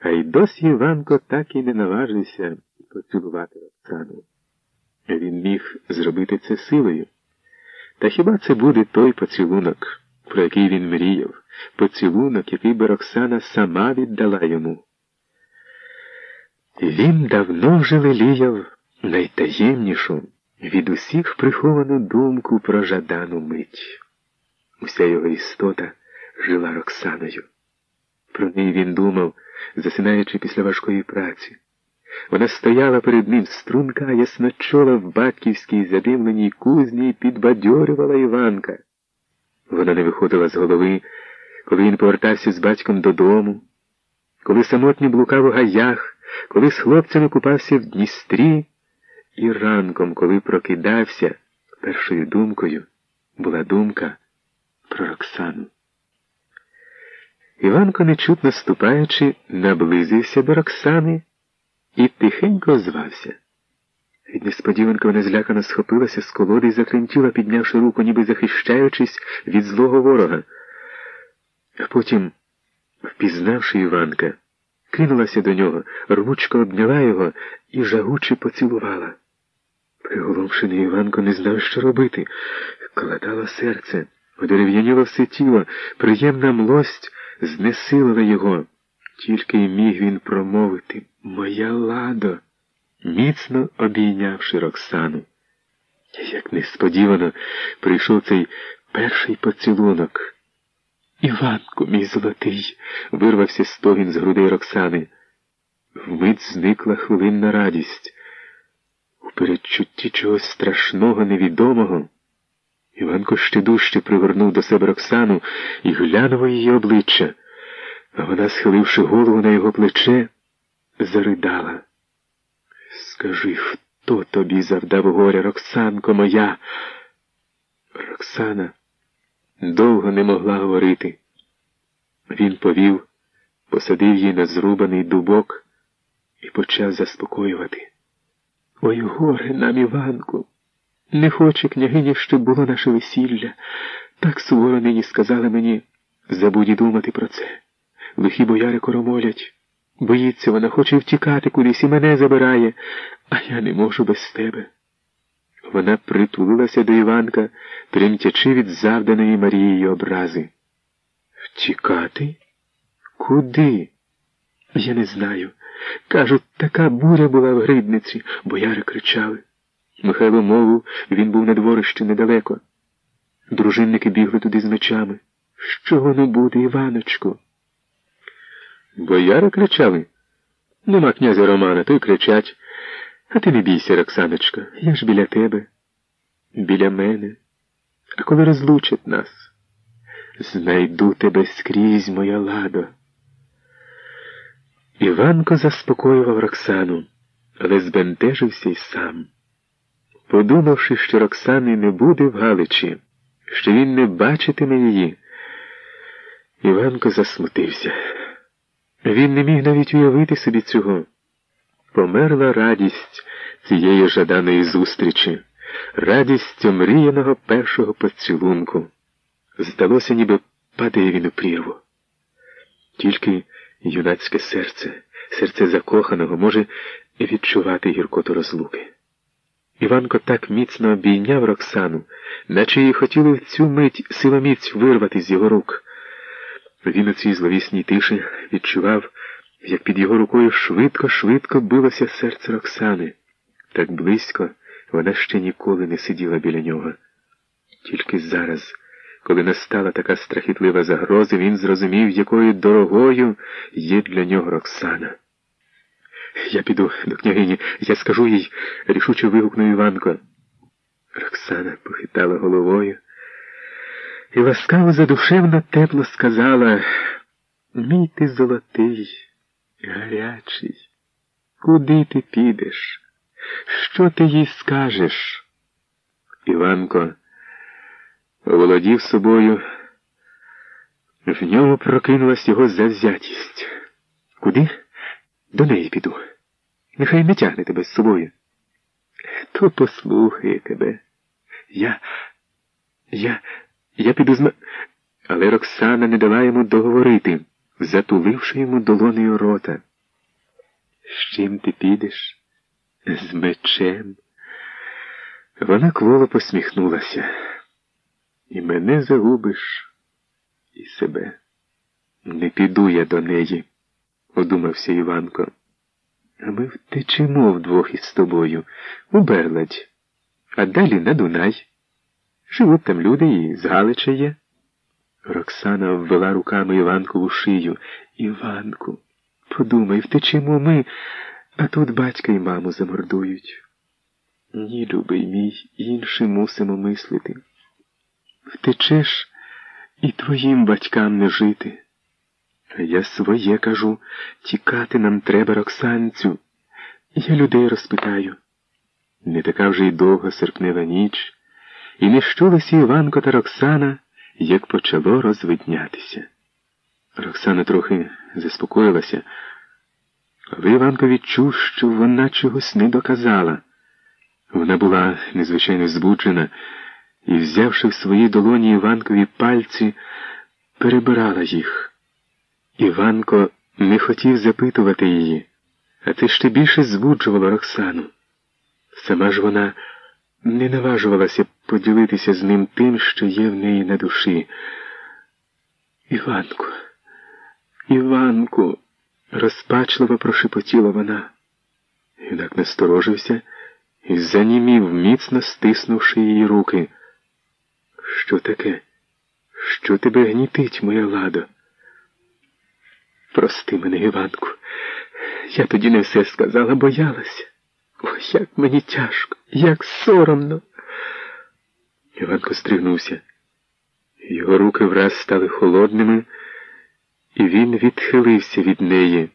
а й досі Іванко так і не наважився поцілувати Оксану. Він міг зробити це силою. Та хіба це буде той поцілунок, про який він мріяв, поцілунок, який би Роксана сама віддала йому? Він давно вже леліяв найтаємнішу від усіх приховану думку про жадану мить. Уся його істота жила Роксаною. Про неї він думав, засинаючи після важкої праці. Вона стояла перед ним струнка, ясночола в батьківській задимленій кузні і підбадьорювала Іванка. Вона не виходила з голови, коли він повертався з батьком додому, коли самотньо блукав у гаях, коли з хлопцями купався в Дністрі, і ранком, коли прокидався, першою думкою була думка про Роксану. Іванко, нечутно ступаючи, наблизився до Роксани і тихенько звався. Від несподіванки вона злякано схопилася з колоди і затремтіла, піднявши руку, ніби захищаючись від злого ворога. А потім, впізнавши Іванка, кинулася до нього, рвучко обняла його і жагуче поцілувала. Приголомшений Іванко не знав, що робити. Кладало серце, одерев'яніло все тіло, приємна млость знесилила його. Тільки й міг він промовити Моя ладо, міцно обійнявши Роксану. Як несподівано прийшов цей перший поцілунок. Іванку, мій золотий, вирвався стогін з грудей Роксани. Вмить зникла хвилинна радість. У передчутті чогось страшного, невідомого. Іванко ще дужче привернув до себе Роксану і глянув її обличчя, а вона, схиливши голову на його плече, заридала. Скажи, хто тобі завдав горя, Роксанко моя? Роксана довго не могла говорити. Він повів, посадив її на зрубаний дубок і почав заспокоювати. Ой, горе нам, Іванку. Не хоче княгиня, щоб було наше весілля. Так суворо нині сказали мені, забудь і думати про це. Лихі бояри коромолять. Боїться, вона хоче втікати кудись і мене забирає, а я не можу без тебе. Вона притулилася до Іванка, тремтячи від завданої Марієї образи. Втікати? Куди? Я не знаю. Кажуть, така буря була в гридниці, бояри кричали. Михайло мовив, він був на дворищі недалеко. Дружинники бігли туди з мечами. Що воно буде, Іваночко? Бояри кричали. Нема князя Романа, то й кричать. А ти не бійся, Роксаночко, я ж біля тебе, біля мене. А коли розлучать нас, знайду тебе скрізь, моя ладо. Іванко заспокоював Роксану, але збентежився й сам. Подумавши, що Роксани не буде в Галичі, що він не бачитиме її, Іванко засмутився. Він не міг навіть уявити собі цього. Померла радість цієї жаданої зустрічі, радість омріяного першого поцілунку. Здалося, ніби падає він у прірву. Тільки юнацьке серце, серце закоханого може відчувати гіркоту розлуки. Іванко так міцно обійняв Роксану, наче їй хотіли в цю мить силоміць вирвати з його рук. Він у цій зловісній тиші відчував, як під його рукою швидко-швидко билося серце Роксани. Так близько вона ще ніколи не сиділа біля нього. Тільки зараз, коли настала така страхітлива загроза, він зрозумів, якою дорогою є для нього Роксана. Я піду до княгині, я скажу їй, рішуче вигукнув Іванко. Роксана похитала головою і ласкаво задушевно тепло сказала Мій ти золотий, гарячий, куди ти підеш? Що ти їй скажеш? Іванко володів собою, в ньому прокинулась його завзятість. Куди? До неї піду. Нехай не тягне тебе з собою. То послухає тебе. Я. Я. Я піду з Але Роксана не дала йому договорити, затуливши йому долонею рота. З чим ти підеш? З мечем. Вона кволо посміхнулася. І мене загубиш, і себе. Не піду я до неї, одумався Іванко. А ми втечемо вдвох із тобою у Берладь, а далі на Дунай. Живуть там люди і з Галича є. Роксана ввела руками Іванкову шию. Іванку, подумай, втечемо ми, а тут батька і маму замордують. Ні, любий мій, інші мусимо мислити. Втечеш і твоїм батькам не жити. Я своє кажу, тікати нам треба, Роксанцю. Я людей розпитаю. Не така вже й довга серпнева ніч, і не щулися Іванко та Роксана, як почало розвиднятися. Роксана трохи заспокоїлася, але Іванко відчув, що вона чогось не доказала. Вона була незвичайно збуджена і, взявши в свої долоні Іванкові пальці, перебирала їх. Іванко не хотів запитувати її, а це ще більше збуджувало Роксану. Сама ж вона не наважувалася поділитися з ним тим, що є в неї на душі. Іванку, Іванку, розпачливо прошепотіла вона. Юнак насторожився і занімів, міцно стиснувши її руки. Що таке? Що тебе гнітить, моя ладо? Прости мене, Іванку, я тоді не все сказала, боялася. Ой, як мені тяжко, як соромно. Іванко стригнувся. Його руки враз стали холодними, і він відхилився від неї.